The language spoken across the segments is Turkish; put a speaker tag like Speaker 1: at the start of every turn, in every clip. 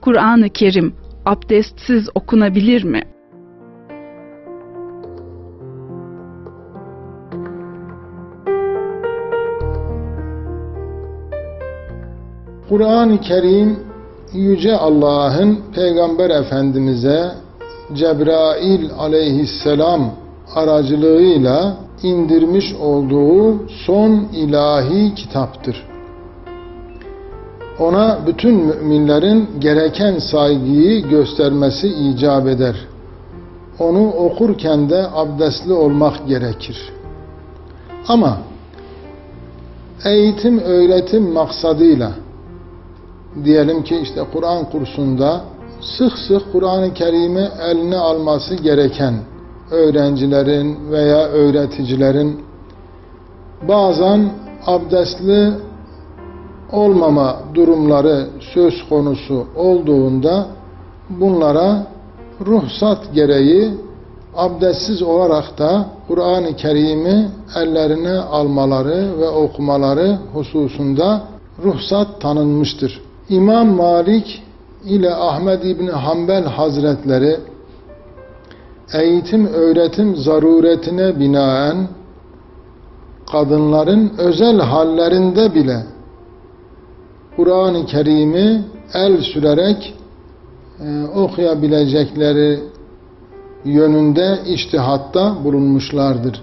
Speaker 1: Kur'an-ı Kerim abdestsiz okunabilir mi?
Speaker 2: Kur'an-ı Kerim Yüce Allah'ın Peygamber Efendimiz'e Cebrail aleyhisselam aracılığıyla indirmiş olduğu son ilahi kitaptır. Ona bütün müminlerin gereken saygıyı göstermesi icap eder. Onu okurken de abdestli olmak gerekir. Ama eğitim öğretim maksadıyla diyelim ki işte Kur'an kursunda sık sık Kur'an-ı Kerim'i eline alması gereken öğrencilerin veya öğreticilerin bazen abdestli olmama durumları söz konusu olduğunda bunlara ruhsat gereği abdestsiz olarak da Kur'an-ı Kerim'i ellerine almaları ve okumaları hususunda ruhsat tanınmıştır. İmam Malik ile Ahmed İbni Hanbel Hazretleri eğitim öğretim zaruretine binaen kadınların özel hallerinde bile Kur'an-ı Kerim'i el sürerek e, okuyabilecekleri yönünde iştihatta bulunmuşlardır.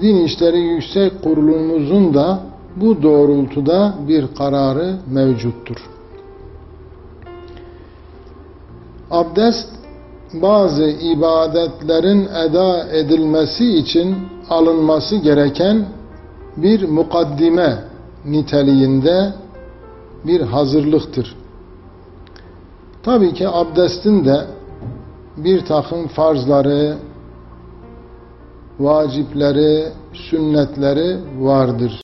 Speaker 2: Din İşleri Yüksek Kurulumuzun da bu doğrultuda bir kararı mevcuttur. Abdest bazı ibadetlerin eda edilmesi için alınması gereken bir mukaddime niteliğinde bir hazırlıktır. Tabii ki abdestin de bir takım farzları, vacipleri, sünnetleri vardır.